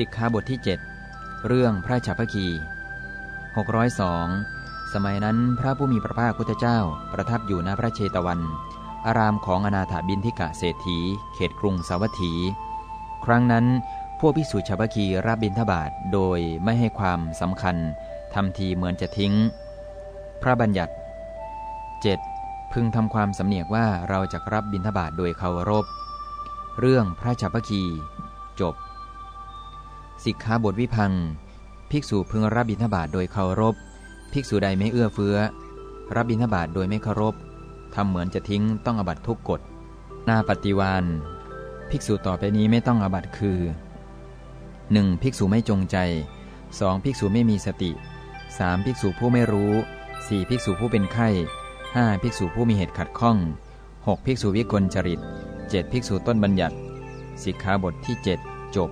สิกขาบทที่ 7 เรื่องพระฉัพพคี 602 สมัยนั้นพระผู้มีพระภาคพุทธเจ้าประทับอยู่ณพระเชตวัน อารามของอนาถาบินทิกะเศรษฐี เขตกรุงสาวัตถี ครั้งนั้น พวกภิกษุฉัพพคีรับบิณฑบาตโดยไม่ให้ความสำคัญทำทีเหมือนจะทิ้ง พระบัญญัติ 7. พึงทำความสำเนียกว่าเราจะรับบิณฑบาตโดยเคารพ เรื่องพระฉัพพคี จบ สิกขาบทวิพัง ภิกษุพึงรับบิณฑบาตโดยเคารพ ภิกษุใดไม่เอื้อเฟื้อ รับบิณฑบาตโดยไม่เคารพทำเหมือนจะทิ้งต้องอบัตทุกกฎหน้าปฏิวานภิกษุต่อไปนี้ไม่ต้องอบัตคือ 1. ภิกษุไม่จงใจ 2. ภิกษุไม่มีสติ 3. ภิกษุผู้ไม่รู้ 4. ภิกษุผู้เป็นไข้ 5. ภิกษุผู้มีเหตุขัดข้อง 6. ภิกษุวิกลจริต 7. ภิกษุต้นบัญญัติ สิกขาบทที่ 7 จบ